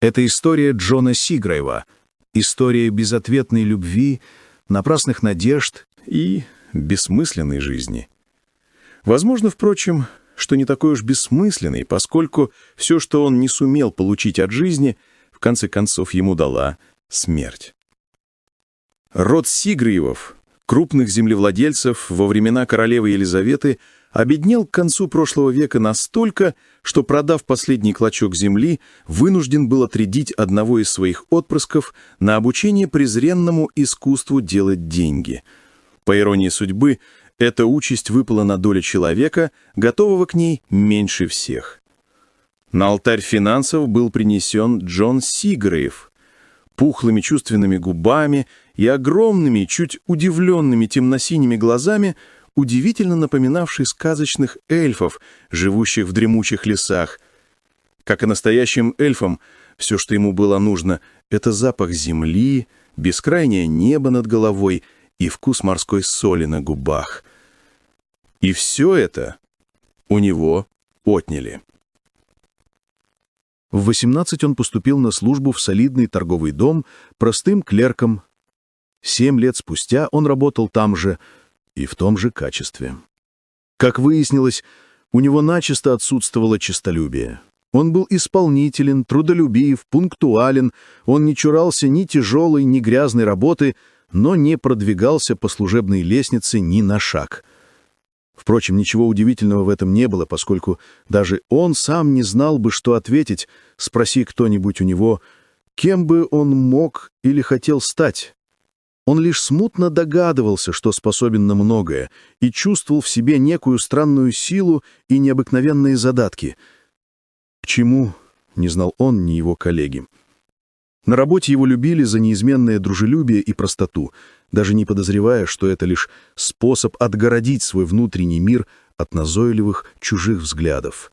Это история Джона Сигрейва, история безответной любви, напрасных надежд и бессмысленной жизни. Возможно, впрочем, что не такой уж бессмысленный, поскольку все, что он не сумел получить от жизни, в конце концов ему дала смерть. Род Сигриевов, крупных землевладельцев во времена королевы Елизаветы, обеднел к концу прошлого века настолько, что, продав последний клочок земли, вынужден был отрядить одного из своих отпрысков на обучение презренному искусству делать деньги. По иронии судьбы, эта участь выпала на долю человека, готового к ней меньше всех. На алтарь финансов был принесен Джон Сигрейв. Пухлыми чувственными губами и огромными, чуть удивленными темно-синими глазами – удивительно напоминавший сказочных эльфов, живущих в дремучих лесах. Как и настоящим эльфам, все, что ему было нужно, это запах земли, бескрайнее небо над головой и вкус морской соли на губах. И все это у него отняли. В 18 он поступил на службу в солидный торговый дом простым клерком. Семь лет спустя он работал там же – и в том же качестве. Как выяснилось, у него начисто отсутствовало честолюбие. Он был исполнителен, трудолюбив, пунктуален, он не чурался ни тяжелой, ни грязной работы, но не продвигался по служебной лестнице ни на шаг. Впрочем, ничего удивительного в этом не было, поскольку даже он сам не знал бы, что ответить, спроси кто-нибудь у него, кем бы он мог или хотел стать. Он лишь смутно догадывался, что способен на многое, и чувствовал в себе некую странную силу и необыкновенные задатки. К чему, не знал он, ни его коллеги. На работе его любили за неизменное дружелюбие и простоту, даже не подозревая, что это лишь способ отгородить свой внутренний мир от назойливых чужих взглядов.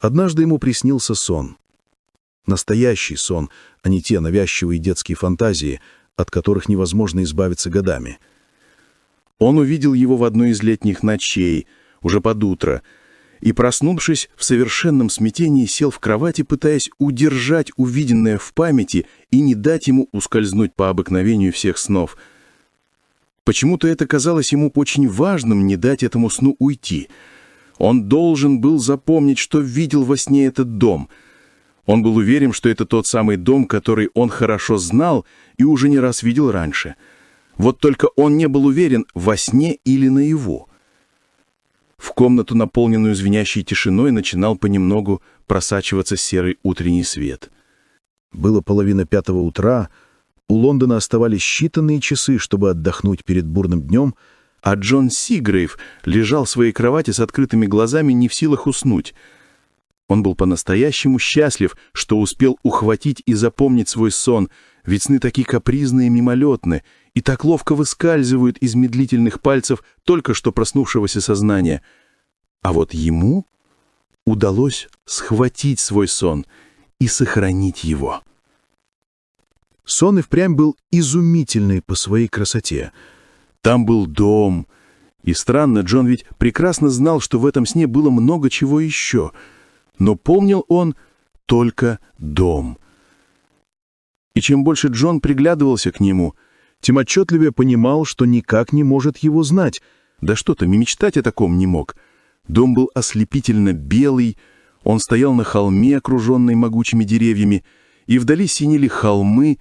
Однажды ему приснился сон. Настоящий сон, а не те навязчивые детские фантазии — от которых невозможно избавиться годами. Он увидел его в одной из летних ночей, уже под утро, и, проснувшись в совершенном смятении, сел в кровати, пытаясь удержать увиденное в памяти и не дать ему ускользнуть по обыкновению всех снов. Почему-то это казалось ему очень важным не дать этому сну уйти. Он должен был запомнить, что видел во сне этот дом — он был уверен, что это тот самый дом, который он хорошо знал и уже не раз видел раньше. Вот только он не был уверен, во сне или наяву. В комнату, наполненную звенящей тишиной, начинал понемногу просачиваться серый утренний свет. Было половина пятого утра, у Лондона оставались считанные часы, чтобы отдохнуть перед бурным днем, а Джон Сигрейв лежал в своей кровати с открытыми глазами, не в силах уснуть — он был по-настоящему счастлив, что успел ухватить и запомнить свой сон, ведь сны такие капризные и мимолетны, и так ловко выскальзывают из медлительных пальцев только что проснувшегося сознания. А вот ему удалось схватить свой сон и сохранить его. Сон и впрямь был изумительный по своей красоте. Там был дом, и странно, Джон ведь прекрасно знал, что в этом сне было много чего еще — но помнил он только дом. И чем больше Джон приглядывался к нему, тем отчетливее понимал, что никак не может его знать. Да что-то, мечтать о таком не мог. Дом был ослепительно белый, он стоял на холме, окруженный могучими деревьями, и вдали синели холмы,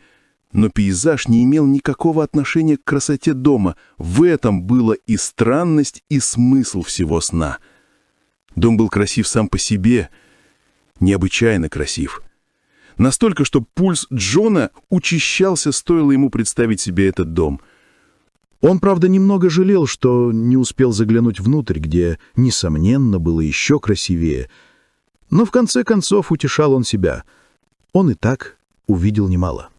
но пейзаж не имел никакого отношения к красоте дома. В этом было и странность, и смысл всего сна. Дом был красив сам по себе — необычайно красив. Настолько, что пульс Джона учащался, стоило ему представить себе этот дом. Он, правда, немного жалел, что не успел заглянуть внутрь, где, несомненно, было еще красивее. Но в конце концов утешал он себя. Он и так увидел немало.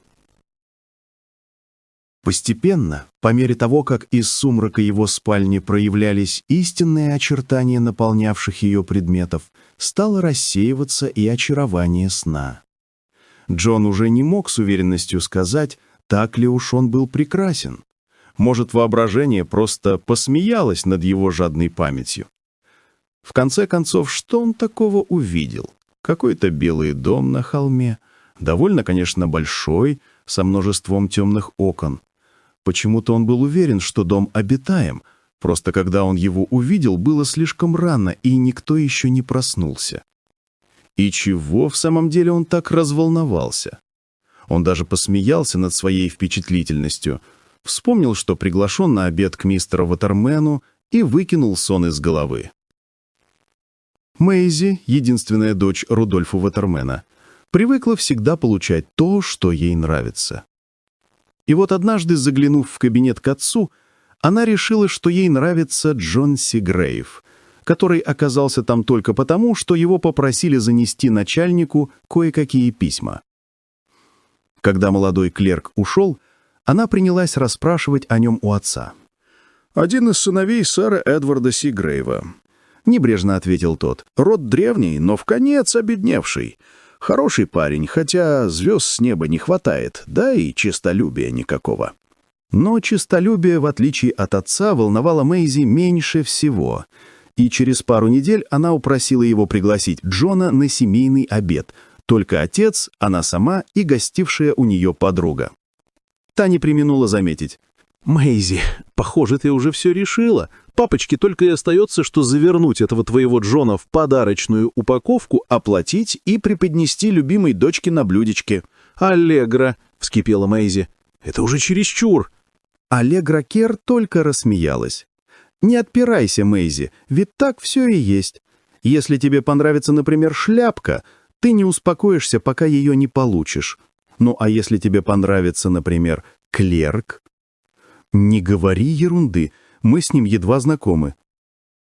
Постепенно, по мере того, как из сумрака его спальни проявлялись истинные очертания наполнявших ее предметов, стало рассеиваться и очарование сна. Джон уже не мог с уверенностью сказать, так ли уж он был прекрасен. Может, воображение просто посмеялось над его жадной памятью. В конце концов, что он такого увидел? Какой-то белый дом на холме, довольно, конечно, большой, со множеством темных окон. Почему-то он был уверен, что дом обитаем, просто когда он его увидел, было слишком рано, и никто еще не проснулся. И чего в самом деле он так разволновался? Он даже посмеялся над своей впечатлительностью, вспомнил, что приглашен на обед к мистеру Ватермену и выкинул сон из головы. Мэйзи, единственная дочь Рудольфа Ватермена, привыкла всегда получать то, что ей нравится. И вот однажды, заглянув в кабинет к отцу, она решила, что ей нравится Джон Сигрейв, который оказался там только потому, что его попросили занести начальнику кое-какие письма. Когда молодой клерк ушел, она принялась расспрашивать о нем у отца. «Один из сыновей сэра Эдварда Сигрейва», — небрежно ответил тот. «Род древний, но в конец обедневший. Хороший парень, хотя звезд с неба не хватает, да и честолюбия никакого». Но честолюбие, в отличие от отца, волновало Мэйзи меньше всего. И через пару недель она упросила его пригласить Джона на семейный обед. Только отец, она сама и гостившая у нее подруга. Та не применула заметить. «Мэйзи, похоже, ты уже все решила. Папочке только и остается, что завернуть этого твоего Джона в подарочную упаковку, оплатить и преподнести любимой дочке на блюдечке». «Аллегра», — вскипела Мэйзи, — «это уже чересчур». Аллегра Кер только рассмеялась. «Не отпирайся, Мэйзи, ведь так все и есть. Если тебе понравится, например, шляпка, ты не успокоишься, пока ее не получишь. Ну а если тебе понравится, например, клерк, «Не говори ерунды, мы с ним едва знакомы».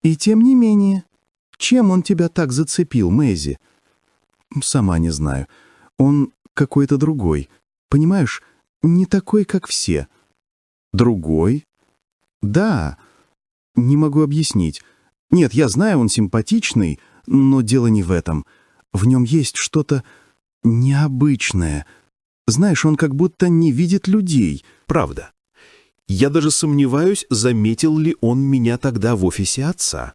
«И тем не менее, чем он тебя так зацепил, Мэйзи?» «Сама не знаю. Он какой-то другой. Понимаешь, не такой, как все». «Другой?» «Да. Не могу объяснить. Нет, я знаю, он симпатичный, но дело не в этом. В нем есть что-то необычное. Знаешь, он как будто не видит людей». «Правда. Я даже сомневаюсь, заметил ли он меня тогда в офисе отца.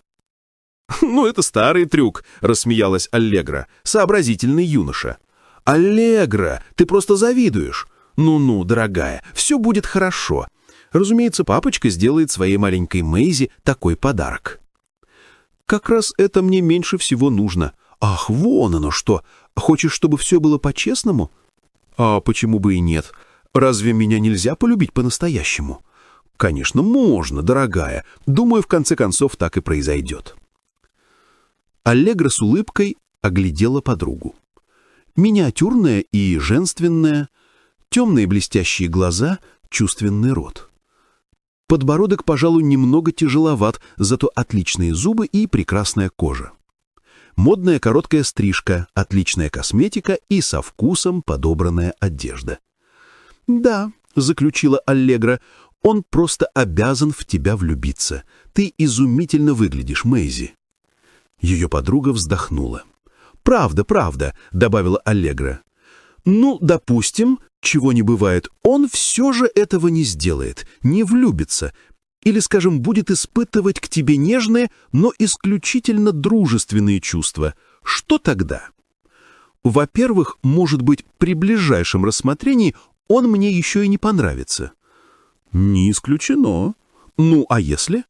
«Ну, это старый трюк», — рассмеялась Аллегра, сообразительный юноша. «Аллегра, ты просто завидуешь. Ну-ну, дорогая, все будет хорошо. Разумеется, папочка сделает своей маленькой Мэйзи такой подарок». «Как раз это мне меньше всего нужно. Ах, вон оно что! Хочешь, чтобы все было по-честному?» «А почему бы и нет? Разве меня нельзя полюбить по-настоящему? Конечно, можно, дорогая. Думаю, в конце концов так и произойдет. Аллегра с улыбкой оглядела подругу. Миниатюрная и женственная, темные блестящие глаза, чувственный рот. Подбородок, пожалуй, немного тяжеловат, зато отличные зубы и прекрасная кожа. Модная короткая стрижка, отличная косметика и со вкусом подобранная одежда. «Да», — заключила Аллегра, — «он просто обязан в тебя влюбиться. Ты изумительно выглядишь, Мэйзи». Ее подруга вздохнула. «Правда, правда», — добавила Аллегра. «Ну, допустим, чего не бывает, он все же этого не сделает, не влюбится, или, скажем, будет испытывать к тебе нежные, но исключительно дружественные чувства. Что тогда?» Во-первых, может быть, при ближайшем рассмотрении он мне еще и не понравится». «Не исключено. Ну, а если?»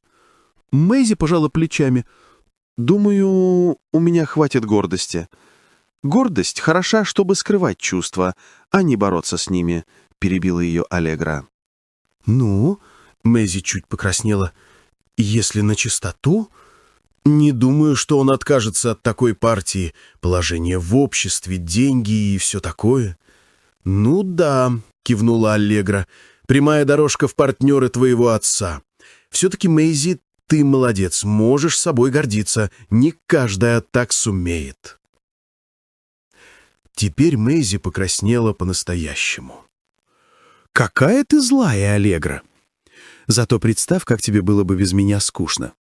Мэйзи пожала плечами. «Думаю, у меня хватит гордости. Гордость хороша, чтобы скрывать чувства, а не бороться с ними», — перебила ее Аллегра. «Ну?» — Мэйзи чуть покраснела. «Если на чистоту...» «Не думаю, что он откажется от такой партии. Положение в обществе, деньги и все такое». «Ну да», — кивнула Аллегра, — «прямая дорожка в партнеры твоего отца. Все-таки, Мэйзи, ты молодец, можешь собой гордиться. Не каждая так сумеет». Теперь Мэйзи покраснела по-настоящему. «Какая ты злая, Аллегра! Зато представь, как тебе было бы без меня скучно.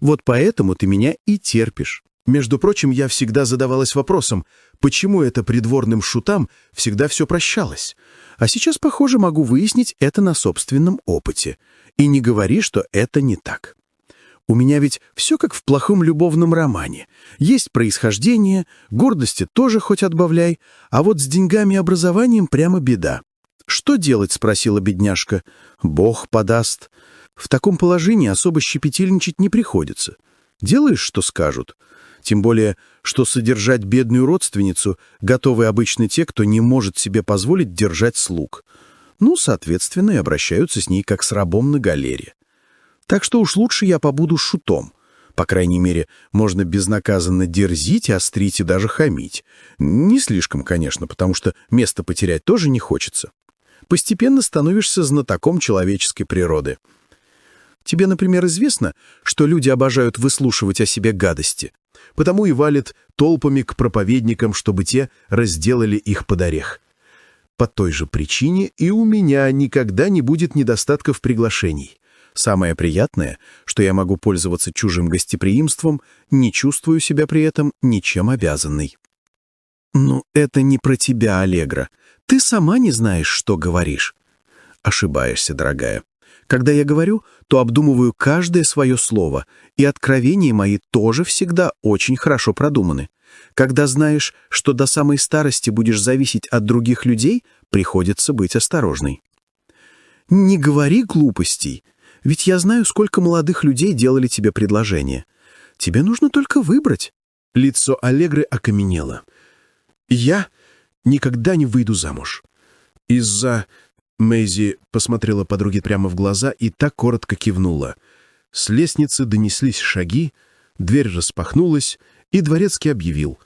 Вот поэтому ты меня и терпишь. Между прочим, я всегда задавалась вопросом, почему это придворным шутам всегда все прощалось. А сейчас, похоже, могу выяснить это на собственном опыте. И не говори, что это не так. У меня ведь все как в плохом любовном романе. Есть происхождение, гордости тоже хоть отбавляй, а вот с деньгами и образованием прямо беда. «Что делать?» — спросила бедняжка. «Бог подаст». В таком положении особо щепетильничать не приходится. Делаешь, что скажут. Тем более, что содержать бедную родственницу готовы обычно те, кто не может себе позволить держать слуг. Ну, соответственно, и обращаются с ней как с рабом на галере. Так что уж лучше я побуду шутом. По крайней мере, можно безнаказанно дерзить, острить и даже хамить. Не слишком, конечно, потому что место потерять тоже не хочется. Постепенно становишься знатоком человеческой природы. Тебе, например, известно, что люди обожают выслушивать о себе гадости, потому и валят толпами к проповедникам, чтобы те разделали их под орех. По той же причине и у меня никогда не будет недостатков приглашений. Самое приятное, что я могу пользоваться чужим гостеприимством, не чувствую себя при этом ничем обязанной. «Ну, это не про тебя, Аллегра. Ты сама не знаешь, что говоришь». Ошибаешься, дорогая. Когда я говорю, то обдумываю каждое свое слово, и откровения мои тоже всегда очень хорошо продуманы. Когда знаешь, что до самой старости будешь зависеть от других людей, приходится быть осторожной. Не говори глупостей. Ведь я знаю, сколько молодых людей делали тебе предложение. Тебе нужно только выбрать». Лицо Аллегры окаменело. «Я никогда не выйду замуж. Из-за...» Мэйзи посмотрела подруге прямо в глаза и так коротко кивнула. С лестницы донеслись шаги, дверь распахнулась, и дворецкий объявил.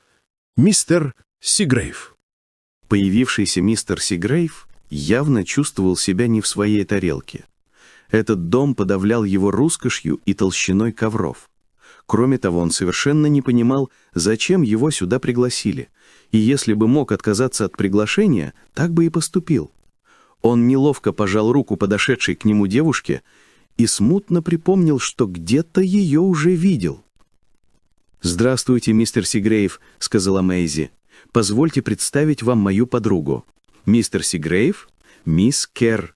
«Мистер Сигрейв». Появившийся мистер Сигрейв явно чувствовал себя не в своей тарелке. Этот дом подавлял его роскошью и толщиной ковров. Кроме того, он совершенно не понимал, зачем его сюда пригласили, и если бы мог отказаться от приглашения, так бы и поступил. Он неловко пожал руку подошедшей к нему девушке и смутно припомнил, что где-то ее уже видел. «Здравствуйте, мистер Сигрейв», — сказала Мэйзи. «Позвольте представить вам мою подругу. Мистер Сигрейв, мисс Керр».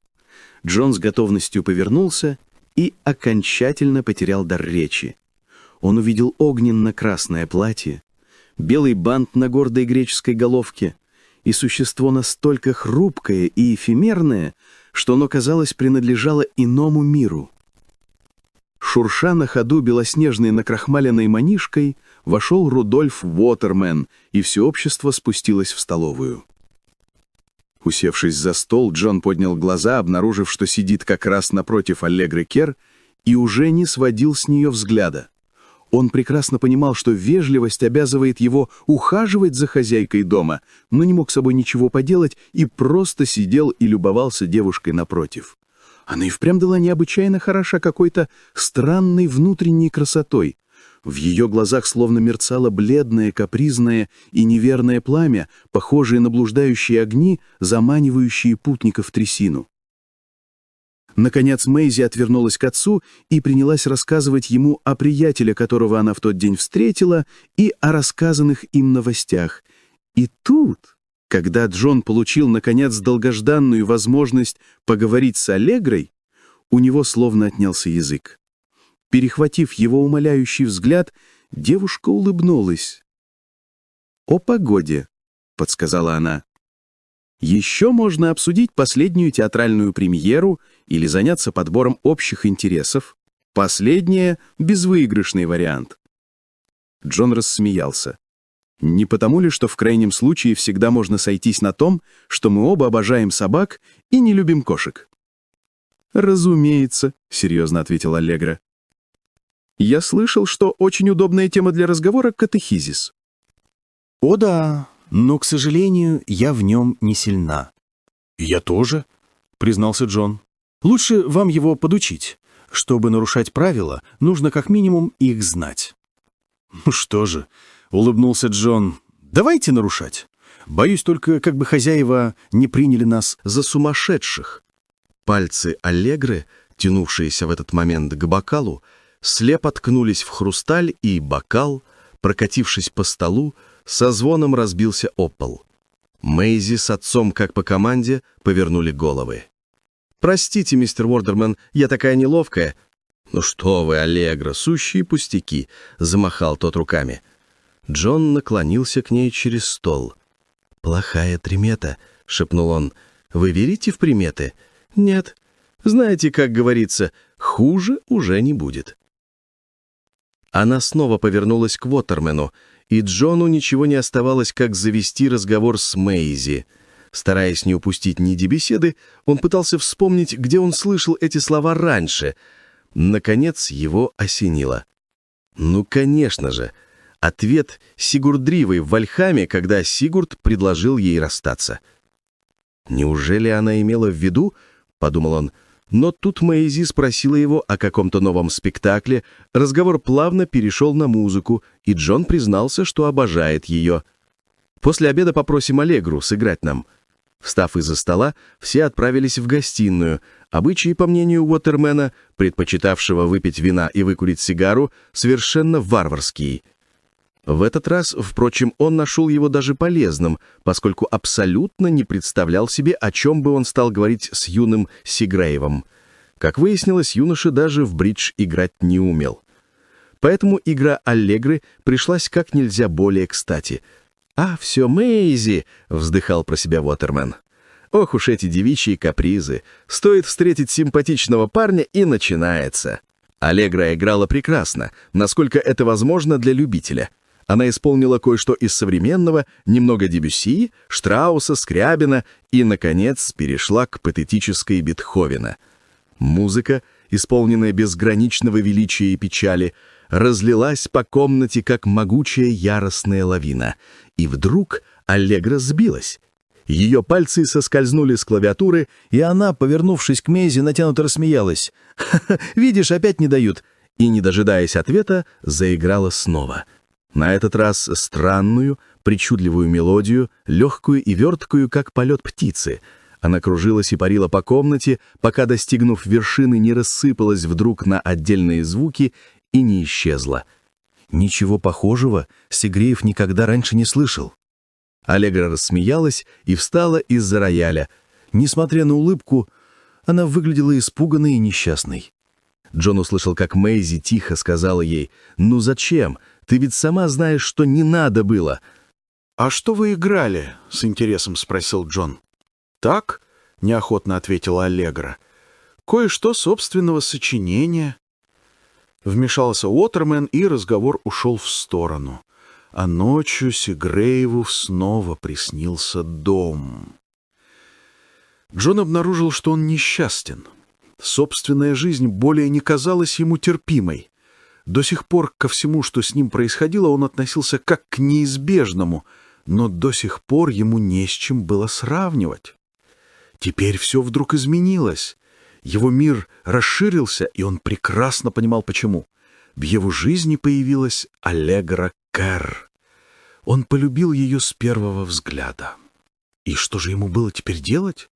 Джон с готовностью повернулся и окончательно потерял дар речи. Он увидел огненно-красное платье, белый бант на гордой греческой головке и существо настолько хрупкое и эфемерное, что оно, казалось, принадлежало иному миру. Шурша на ходу белоснежной накрахмаленной манишкой, вошел Рудольф Уотермен, и все общество спустилось в столовую. Усевшись за стол, Джон поднял глаза, обнаружив, что сидит как раз напротив Аллегры Кер, и уже не сводил с нее взгляда. Он прекрасно понимал, что вежливость обязывает его ухаживать за хозяйкой дома, но не мог с собой ничего поделать и просто сидел и любовался девушкой напротив. Она и впрямь была необычайно хороша какой-то странной внутренней красотой. В ее глазах словно мерцало бледное, капризное и неверное пламя, похожее на блуждающие огни, заманивающие путников в трясину. Наконец Мэйзи отвернулась к отцу и принялась рассказывать ему о приятеле, которого она в тот день встретила, и о рассказанных им новостях. И тут, когда Джон получил, наконец, долгожданную возможность поговорить с Аллегрой, у него словно отнялся язык. Перехватив его умоляющий взгляд, девушка улыбнулась. «О погоде», — подсказала она. «Еще можно обсудить последнюю театральную премьеру или заняться подбором общих интересов. Последнее — безвыигрышный вариант». Джон рассмеялся. «Не потому ли, что в крайнем случае всегда можно сойтись на том, что мы оба обожаем собак и не любим кошек?» «Разумеется», — серьезно ответил Аллегра. Я слышал, что очень удобная тема для разговора — катехизис. О да, но, к сожалению, я в нем не сильна. Я тоже, признался Джон. Лучше вам его подучить. Чтобы нарушать правила, нужно как минимум их знать. Ну что же, улыбнулся Джон, давайте нарушать. Боюсь только, как бы хозяева не приняли нас за сумасшедших. Пальцы Аллегры, тянувшиеся в этот момент к бокалу, слепо ткнулись в хрусталь, и бокал, прокатившись по столу, со звоном разбился о пол. Мэйзи с отцом, как по команде, повернули головы. «Простите, мистер Уордерман, я такая неловкая». «Ну что вы, Аллегра, сущие пустяки!» — замахал тот руками. Джон наклонился к ней через стол. «Плохая примета», — шепнул он. «Вы верите в приметы?» «Нет. Знаете, как говорится, хуже уже не будет». Она снова повернулась к Уотермену, и Джону ничего не оставалось, как завести разговор с Мэйзи. Стараясь не упустить нити беседы, он пытался вспомнить, где он слышал эти слова раньше. Наконец его осенило. «Ну, конечно же!» Ответ Сигурдривой в Вальхаме, когда Сигурд предложил ей расстаться. «Неужели она имела в виду, — подумал он, — но тут Мэйзи спросила его о каком-то новом спектакле, разговор плавно перешел на музыку, и Джон признался, что обожает ее. «После обеда попросим Аллегру сыграть нам». Встав из-за стола, все отправились в гостиную. Обычаи, по мнению Уотермена, предпочитавшего выпить вина и выкурить сигару, совершенно варварские — в этот раз, впрочем, он нашел его даже полезным, поскольку абсолютно не представлял себе, о чем бы он стал говорить с юным Сигреевым. Как выяснилось, юноша даже в бридж играть не умел. Поэтому игра Аллегры пришлась как нельзя более кстати. «А, все Мэйзи!» — вздыхал про себя Уотермен. «Ох уж эти девичьи капризы! Стоит встретить симпатичного парня, и начинается!» Аллегра играла прекрасно, насколько это возможно для любителя — она исполнила кое-что из современного, немного Дебюсси, Штрауса, Скрябина и, наконец, перешла к патетической Бетховена. Музыка, исполненная безграничного величия и печали, разлилась по комнате, как могучая яростная лавина. И вдруг Аллегра сбилась. Ее пальцы соскользнули с клавиатуры, и она, повернувшись к Мейзе, натянуто рассмеялась. «Ха -ха, «Видишь, опять не дают!» И, не дожидаясь ответа, заиграла снова — на этот раз странную, причудливую мелодию, легкую и верткую, как полет птицы. Она кружилась и парила по комнате, пока, достигнув вершины, не рассыпалась вдруг на отдельные звуки и не исчезла. Ничего похожего Сигреев никогда раньше не слышал. Аллегра рассмеялась и встала из-за рояля. Несмотря на улыбку, она выглядела испуганной и несчастной. Джон услышал, как Мэйзи тихо сказала ей «Ну зачем? Ты ведь сама знаешь, что не надо было». «А что вы играли?» — с интересом спросил Джон. «Так?» — неохотно ответила Аллегра. «Кое-что собственного сочинения». Вмешался Уотермен, и разговор ушел в сторону. А ночью Сигрееву снова приснился дом. Джон обнаружил, что он несчастен. Собственная жизнь более не казалась ему терпимой. До сих пор ко всему, что с ним происходило, он относился как к неизбежному, но до сих пор ему не с чем было сравнивать. Теперь все вдруг изменилось. Его мир расширился, и он прекрасно понимал, почему. В его жизни появилась Аллегра Кэр. Он полюбил ее с первого взгляда. И что же ему было теперь делать?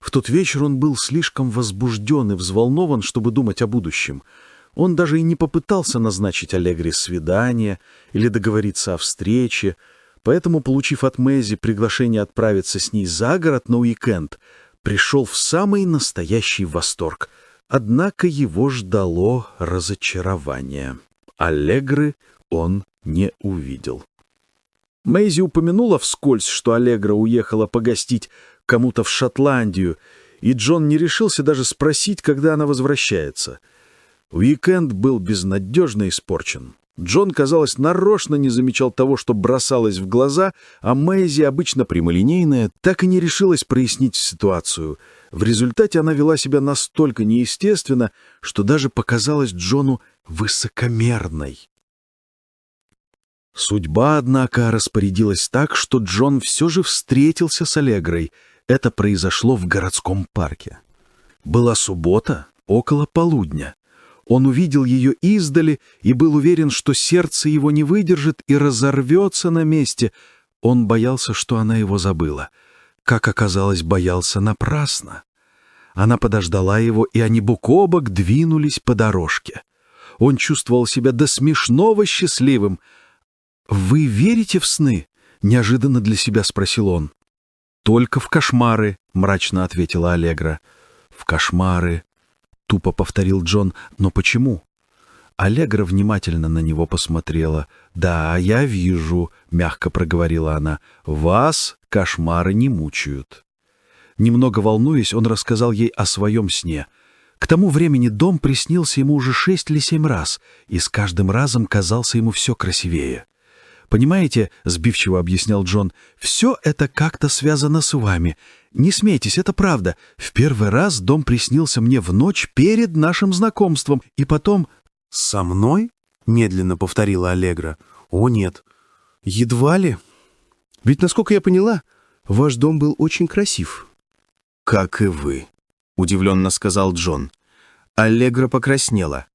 В тот вечер он был слишком возбужден и взволнован, чтобы думать о будущем — он даже и не попытался назначить Аллегре свидание или договориться о встрече, поэтому, получив от Мэзи приглашение отправиться с ней за город на уикенд, пришел в самый настоящий восторг. Однако его ждало разочарование. Аллегры он не увидел. Мэйзи упомянула вскользь, что Аллегра уехала погостить кому-то в Шотландию, и Джон не решился даже спросить, когда она возвращается — Уикенд был безнадежно испорчен. Джон, казалось, нарочно не замечал того, что бросалось в глаза, а Мэйзи, обычно прямолинейная, так и не решилась прояснить ситуацию. В результате она вела себя настолько неестественно, что даже показалась Джону высокомерной. Судьба, однако, распорядилась так, что Джон все же встретился с Аллегрой. Это произошло в городском парке. Была суббота, около полудня. Он увидел ее издали и был уверен, что сердце его не выдержит и разорвется на месте. Он боялся, что она его забыла. Как оказалось, боялся напрасно. Она подождала его, и они бок о бок двинулись по дорожке. Он чувствовал себя до смешного счастливым. «Вы верите в сны?» — неожиданно для себя спросил он. «Только в кошмары», — мрачно ответила Аллегра. «В кошмары — тупо повторил Джон. «Но почему?» Аллегра внимательно на него посмотрела. «Да, я вижу», — мягко проговорила она, — «вас кошмары не мучают». Немного волнуясь, он рассказал ей о своем сне. К тому времени дом приснился ему уже шесть или семь раз, и с каждым разом казался ему все красивее. «Понимаете, — сбивчиво объяснял Джон, — все это как-то связано с вами. Не смейтесь, это правда. В первый раз дом приснился мне в ночь перед нашим знакомством, и потом «Со мной?» — медленно повторила Аллегра. «О, нет. Едва ли. Ведь, насколько я поняла, ваш дом был очень красив». «Как и вы», — удивленно сказал Джон. Аллегра покраснела.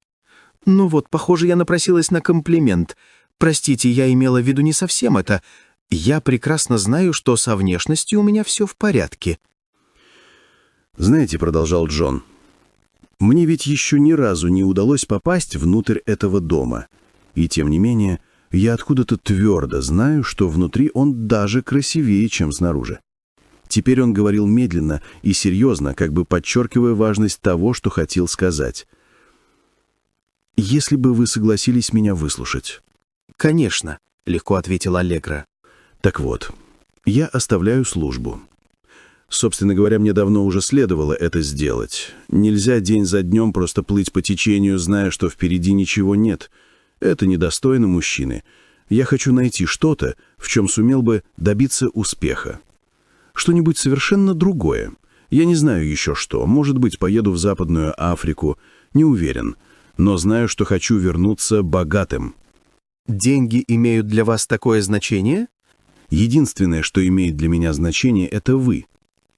«Ну вот, похоже, я напросилась на комплимент. Простите, я имела в виду не совсем это. Я прекрасно знаю, что со внешностью у меня все в порядке». «Знаете», — продолжал Джон, мне ведь еще ни разу не удалось попасть внутрь этого дома. И тем не менее, я откуда-то твердо знаю, что внутри он даже красивее, чем снаружи. Теперь он говорил медленно и серьезно, как бы подчеркивая важность того, что хотел сказать. «Если бы вы согласились меня выслушать». «Конечно», — легко ответил Аллегра. «Так вот, я оставляю службу. Собственно говоря, мне давно уже следовало это сделать. Нельзя день за днем просто плыть по течению, зная, что впереди ничего нет. Это недостойно мужчины. Я хочу найти что-то, в чем сумел бы добиться успеха. Что-нибудь совершенно другое. Я не знаю еще что. Может быть, поеду в Западную Африку. Не уверен. Но знаю, что хочу вернуться богатым. «Деньги имеют для вас такое значение?» Единственное, что имеет для меня значение, это вы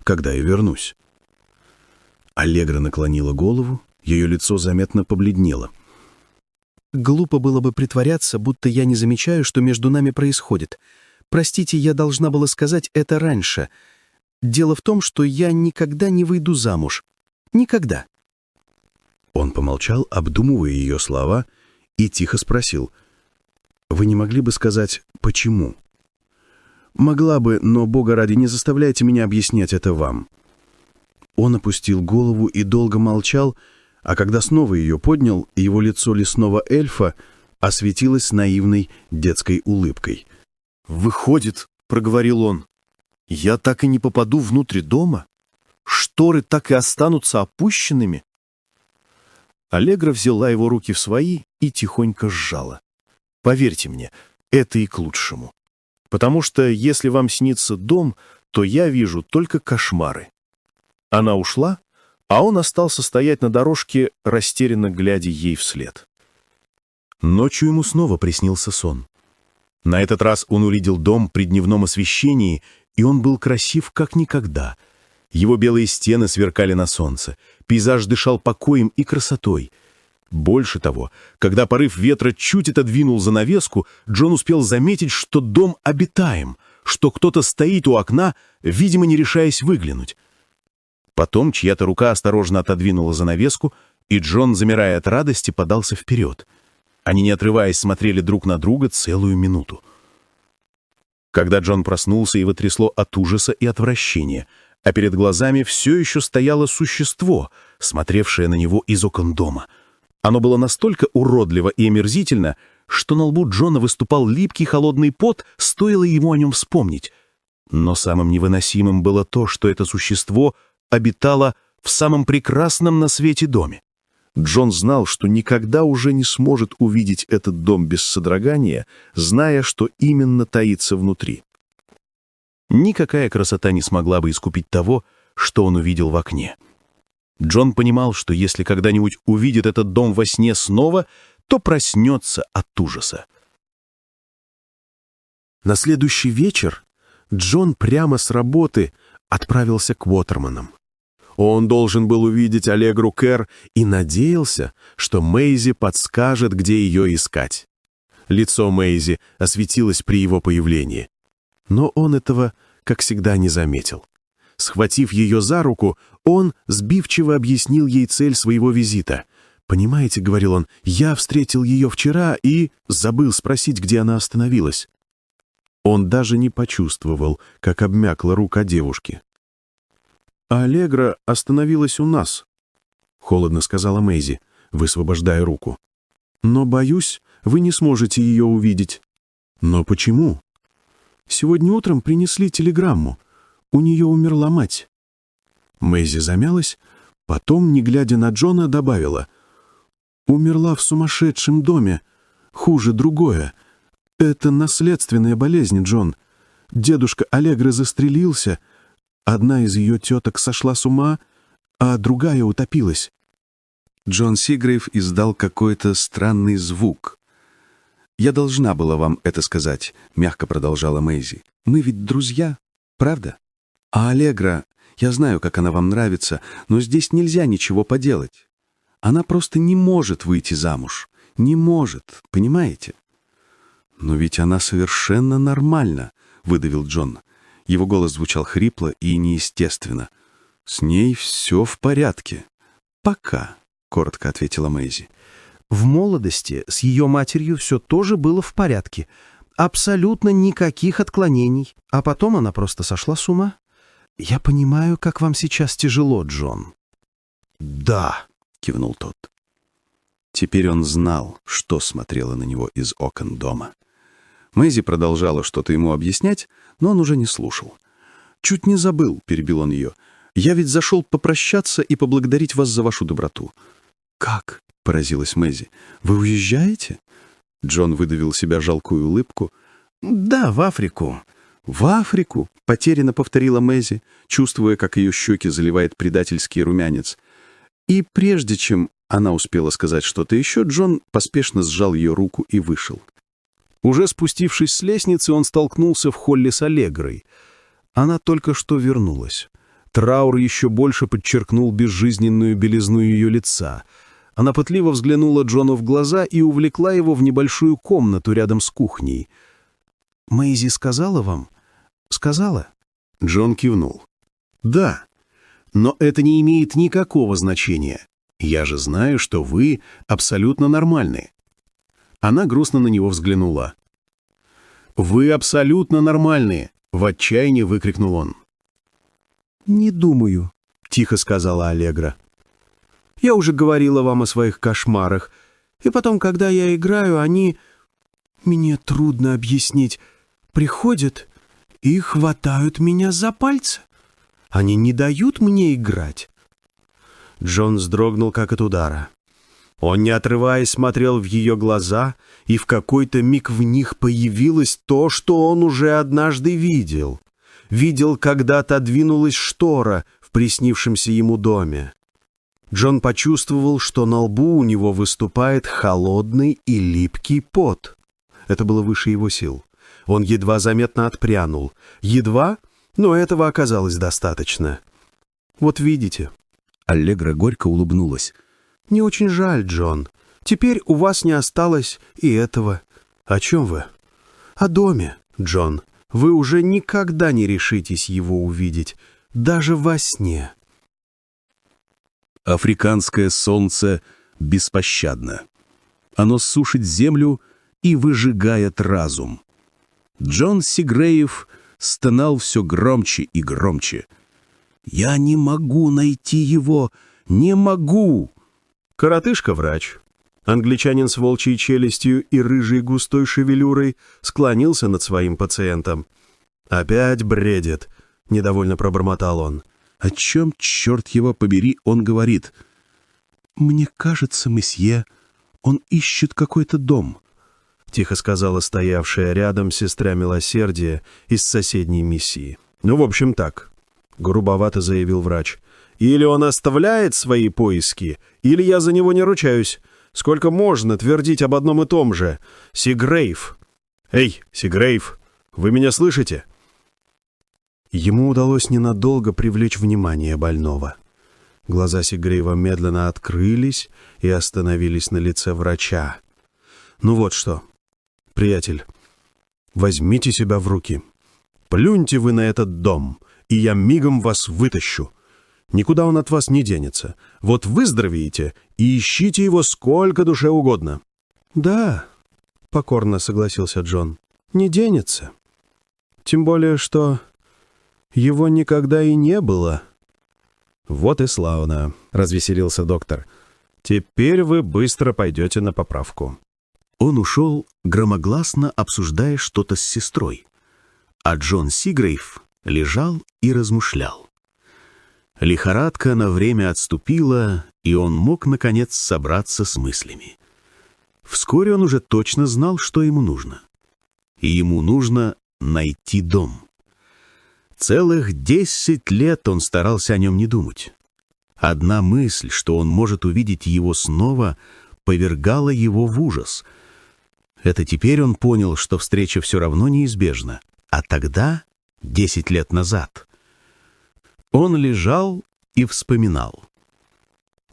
когда я вернусь. Аллегра наклонила голову, ее лицо заметно побледнело. «Глупо было бы притворяться, будто я не замечаю, что между нами происходит. Простите, я должна была сказать это раньше. Дело в том, что я никогда не выйду замуж. Никогда». Он помолчал, обдумывая ее слова, и тихо спросил. «Вы не могли бы сказать, почему?» Могла бы, но, Бога ради, не заставляйте меня объяснять это вам». Он опустил голову и долго молчал, а когда снова ее поднял, его лицо лесного эльфа осветилось наивной детской улыбкой. «Выходит», — проговорил он, — «я так и не попаду внутрь дома? Шторы так и останутся опущенными?» Аллегра взяла его руки в свои и тихонько сжала. «Поверьте мне, это и к лучшему. Потому что если вам снится дом, то я вижу только кошмары. Она ушла, а он остался стоять на дорожке, растерянно глядя ей вслед. Ночью ему снова приснился сон. На этот раз он увидел дом при дневном освещении, и он был красив как никогда. Его белые стены сверкали на солнце, пейзаж дышал покоем и красотой — больше того, когда порыв ветра чуть отодвинул занавеску, Джон успел заметить, что дом обитаем, что кто-то стоит у окна, видимо, не решаясь выглянуть. Потом чья-то рука осторожно отодвинула занавеску, и Джон, замирая от радости, подался вперед. Они, не отрываясь, смотрели друг на друга целую минуту. Когда Джон проснулся, его трясло от ужаса и отвращения, а перед глазами все еще стояло существо, смотревшее на него из окон дома — оно было настолько уродливо и омерзительно, что на лбу Джона выступал липкий холодный пот, стоило ему о нем вспомнить. Но самым невыносимым было то, что это существо обитало в самом прекрасном на свете доме. Джон знал, что никогда уже не сможет увидеть этот дом без содрогания, зная, что именно таится внутри. Никакая красота не смогла бы искупить того, что он увидел в окне. Джон понимал, что если когда-нибудь увидит этот дом во сне снова, то проснется от ужаса. На следующий вечер Джон прямо с работы отправился к Уотерманам. Он должен был увидеть Аллегру Кэр и надеялся, что Мэйзи подскажет, где ее искать. Лицо Мэйзи осветилось при его появлении. Но он этого, как всегда, не заметил. Схватив ее за руку, он сбивчиво объяснил ей цель своего визита. «Понимаете, — говорил он, — я встретил ее вчера и забыл спросить, где она остановилась». Он даже не почувствовал, как обмякла рука девушки. «Аллегра остановилась у нас». холодно сказала Мэйзи, высвобождая руку. «Но, боюсь, вы не сможете ее увидеть». «Но почему?» «Сегодня утром принесли телеграмму. У нее умерла мать». Мэйзи замялась, потом, не глядя на Джона, добавила. «Умерла в сумасшедшем доме. Хуже другое. Это наследственная болезнь, Джон. Дедушка Аллегры застрелился, одна из ее теток сошла с ума, а другая утопилась». Джон Сигрейв издал какой-то странный звук. «Я должна была вам это сказать», — мягко продолжала Мэйзи. «Мы ведь друзья, правда? А Аллегра, я знаю, как она вам нравится, но здесь нельзя ничего поделать. Она просто не может выйти замуж. Не может, понимаете?» «Но ведь она совершенно нормальна», — выдавил Джон. Его голос звучал хрипло и неестественно. «С ней все в порядке. Пока» коротко ответила Мэйзи. В молодости с ее матерью все тоже было в порядке. Абсолютно никаких отклонений. А потом она просто сошла с ума. Я понимаю, как вам сейчас тяжело, Джон. Да, кивнул тот. Теперь он знал, что смотрело на него из окон дома. Мэйзи продолжала что-то ему объяснять, но он уже не слушал. «Чуть не забыл», — перебил он ее. «Я ведь зашел попрощаться и поблагодарить вас за вашу доброту. «Как?» — поразилась Мэзи. «Вы уезжаете?» Джон выдавил себя жалкую улыбку. «Да, в Африку». «В Африку?» — потерянно повторила Мэзи, чувствуя, как ее щеки заливает предательский румянец. И прежде чем она успела сказать что-то еще, Джон поспешно сжал ее руку и вышел. Уже спустившись с лестницы, он столкнулся в холле с Аллегрой. Она только что вернулась. Траур еще больше подчеркнул безжизненную белизну ее лица — она пытливо взглянула Джону в глаза и увлекла его в небольшую комнату рядом с кухней. «Мэйзи сказала вам?» «Сказала?» Джон кивнул. «Да, но это не имеет никакого значения. Я же знаю, что вы абсолютно нормальны». Она грустно на него взглянула. «Вы абсолютно нормальные!» — в отчаянии выкрикнул он. «Не думаю», — тихо сказала Аллегра. Я уже говорила вам о своих кошмарах. И потом, когда я играю, они... Мне трудно объяснить. Приходят и хватают меня за пальцы. Они не дают мне играть. Джон вздрогнул, как от удара. Он, не отрываясь, смотрел в ее глаза, и в какой-то миг в них появилось то, что он уже однажды видел. Видел, когда отодвинулась штора в приснившемся ему доме. Джон почувствовал, что на лбу у него выступает холодный и липкий пот. Это было выше его сил. Он едва заметно отпрянул. Едва, но этого оказалось достаточно. «Вот видите». Аллегра горько улыбнулась. «Не очень жаль, Джон. Теперь у вас не осталось и этого. О чем вы?» «О доме, Джон. Вы уже никогда не решитесь его увидеть, даже во сне». Африканское солнце беспощадно. Оно сушит землю и выжигает разум. Джон Сигреев стонал все громче и громче. «Я не могу найти его! Не могу!» Коротышка-врач, англичанин с волчьей челюстью и рыжей густой шевелюрой, склонился над своим пациентом. «Опять бредит», — недовольно пробормотал он. О чем, черт его побери, он говорит? «Мне кажется, месье, он ищет какой-то дом», — тихо сказала стоявшая рядом сестра милосердия из соседней миссии. «Ну, в общем, так», — грубовато заявил врач. «Или он оставляет свои поиски, или я за него не ручаюсь. Сколько можно твердить об одном и том же? Сигрейв! Эй, Сигрейв, вы меня слышите?» Ему удалось ненадолго привлечь внимание больного. Глаза Сигреева медленно открылись и остановились на лице врача. «Ну вот что, приятель, возьмите себя в руки. Плюньте вы на этот дом, и я мигом вас вытащу. Никуда он от вас не денется. Вот выздоровеете и ищите его сколько душе угодно». «Да», — покорно согласился Джон, — «не денется. Тем более, что его никогда и не было. Вот и славно, развеселился доктор. Теперь вы быстро пойдете на поправку. Он ушел, громогласно обсуждая что-то с сестрой. А Джон Сигрейв лежал и размышлял. Лихорадка на время отступила, и он мог, наконец, собраться с мыслями. Вскоре он уже точно знал, что ему нужно. И ему нужно найти дом. Целых десять лет он старался о нем не думать. Одна мысль, что он может увидеть его снова, повергала его в ужас — это теперь он понял, что встреча все равно неизбежна. А тогда, десять лет назад, он лежал и вспоминал.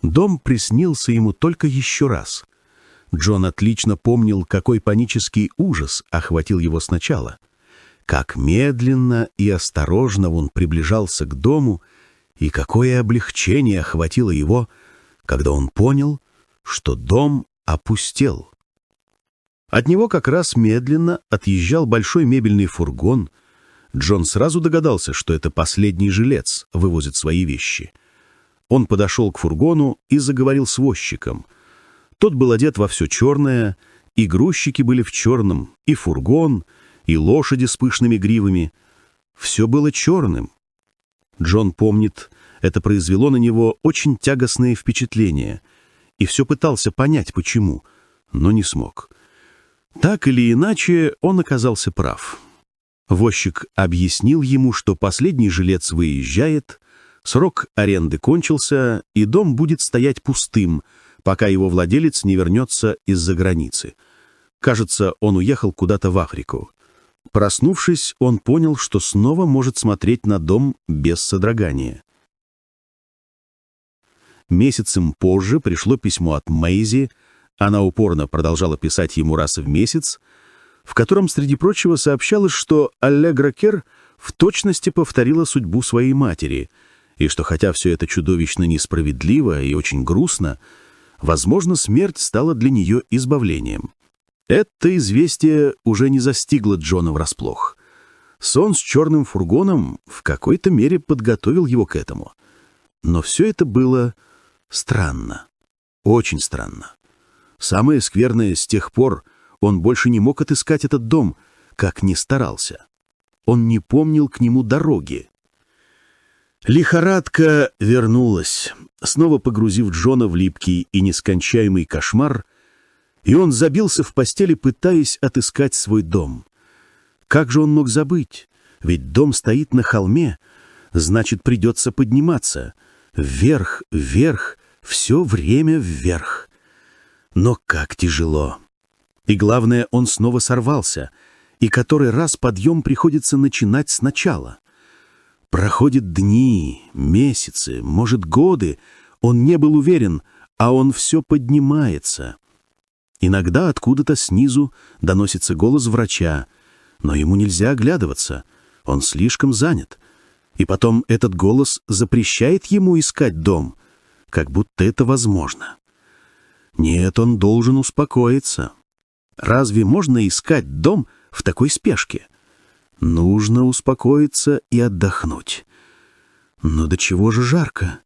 Дом приснился ему только еще раз. Джон отлично помнил, какой панический ужас охватил его сначала. Как медленно и осторожно он приближался к дому, и какое облегчение охватило его, когда он понял, что дом опустел. От него как раз медленно отъезжал большой мебельный фургон. Джон сразу догадался, что это последний жилец вывозит свои вещи. Он подошел к фургону и заговорил с возчиком. Тот был одет во все черное, и грузчики были в черном, и фургон, и лошади с пышными гривами. Все было черным. Джон помнит, это произвело на него очень тягостные впечатления, и все пытался понять, почему, но не смог. Так или иначе, он оказался прав. Возчик объяснил ему, что последний жилец выезжает, срок аренды кончился, и дом будет стоять пустым, пока его владелец не вернется из-за границы. Кажется, он уехал куда-то в Африку. Проснувшись, он понял, что снова может смотреть на дом без содрогания. Месяцем позже пришло письмо от Мэйзи, она упорно продолжала писать ему раз в месяц, в котором, среди прочего, сообщалось, что Аллегра Кер в точности повторила судьбу своей матери, и что хотя все это чудовищно несправедливо и очень грустно, возможно, смерть стала для нее избавлением. Это известие уже не застигло Джона врасплох. Сон с черным фургоном в какой-то мере подготовил его к этому. Но все это было странно, очень странно. Самое скверное, с тех пор он больше не мог отыскать этот дом, как ни старался. Он не помнил к нему дороги. Лихорадка вернулась, снова погрузив Джона в липкий и нескончаемый кошмар, и он забился в постели, пытаясь отыскать свой дом. Как же он мог забыть? Ведь дом стоит на холме, значит, придется подниматься. Вверх, вверх, все время вверх. Но как тяжело! И главное, он снова сорвался, и который раз подъем приходится начинать сначала. Проходят дни, месяцы, может, годы, он не был уверен, а он все поднимается. Иногда откуда-то снизу доносится голос врача, но ему нельзя оглядываться, он слишком занят. И потом этот голос запрещает ему искать дом, как будто это возможно. Нет, он должен успокоиться. Разве можно искать дом в такой спешке? Нужно успокоиться и отдохнуть. Но до чего же жарко?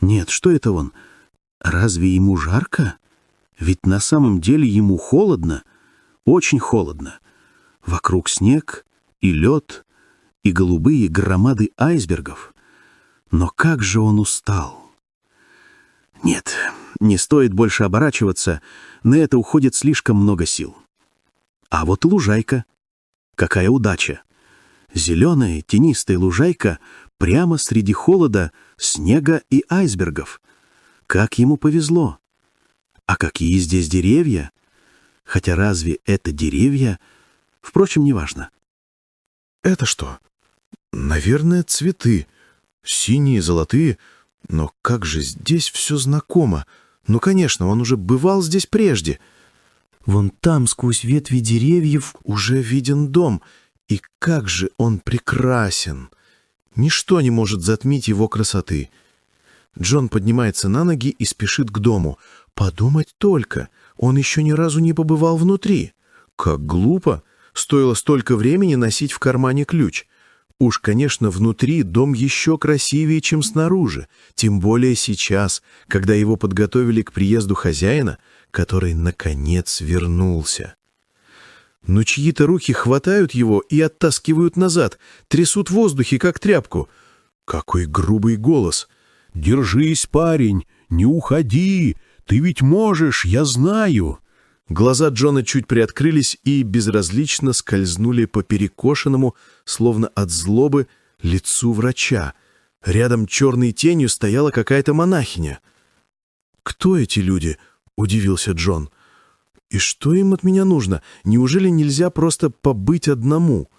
Нет, что это он? Разве ему жарко? Ведь на самом деле ему холодно, очень холодно. Вокруг снег и лед, и голубые громады айсбергов. Но как же он устал! Нет, не стоит больше оборачиваться, на это уходит слишком много сил. А вот лужайка. Какая удача! Зеленая тенистая лужайка прямо среди холода, снега и айсбергов. Как ему повезло! А какие здесь деревья? Хотя разве это деревья? Впрочем, неважно. Это что? Наверное, цветы. Синие, золотые. Но как же здесь все знакомо? Ну, конечно, он уже бывал здесь прежде. Вон там, сквозь ветви деревьев, уже виден дом. И как же он прекрасен! Ничто не может затмить его красоты. Джон поднимается на ноги и спешит к дому. Подумать только, он еще ни разу не побывал внутри. Как глупо! Стоило столько времени носить в кармане ключ. Уж, конечно, внутри дом еще красивее, чем снаружи, тем более сейчас, когда его подготовили к приезду хозяина, который, наконец, вернулся. Но чьи-то руки хватают его и оттаскивают назад, трясут в воздухе, как тряпку. Какой грубый голос! «Держись, парень, не уходи! Ты ведь можешь, я знаю!» Глаза Джона чуть приоткрылись и безразлично скользнули по перекошенному, словно от злобы, лицу врача. Рядом черной тенью стояла какая-то монахиня. «Кто эти люди?» — удивился Джон. «И что им от меня нужно? Неужели нельзя просто побыть одному?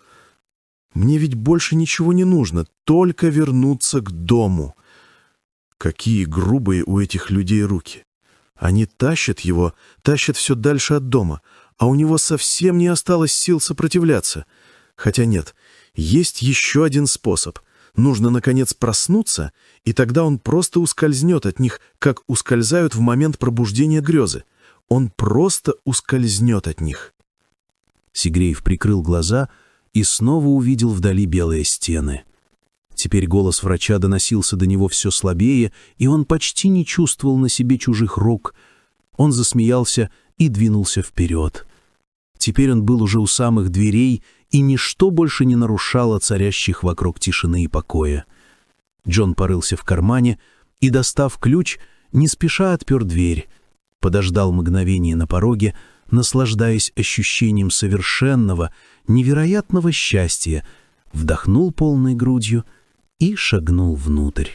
Мне ведь больше ничего не нужно, только вернуться к дому». Какие грубые у этих людей руки! Они тащат его, тащат все дальше от дома, а у него совсем не осталось сил сопротивляться. Хотя нет, есть еще один способ. Нужно, наконец, проснуться, и тогда он просто ускользнет от них, как ускользают в момент пробуждения грезы. Он просто ускользнет от них. Сигреев прикрыл глаза и снова увидел вдали белые стены. Теперь голос врача доносился до него все слабее, и он почти не чувствовал на себе чужих рук. Он засмеялся и двинулся вперед. Теперь он был уже у самых дверей, и ничто больше не нарушало царящих вокруг тишины и покоя. Джон порылся в кармане и, достав ключ, не спеша отпер дверь, подождал мгновение на пороге, наслаждаясь ощущением совершенного, невероятного счастья, вдохнул полной грудью — и шагнул внутрь.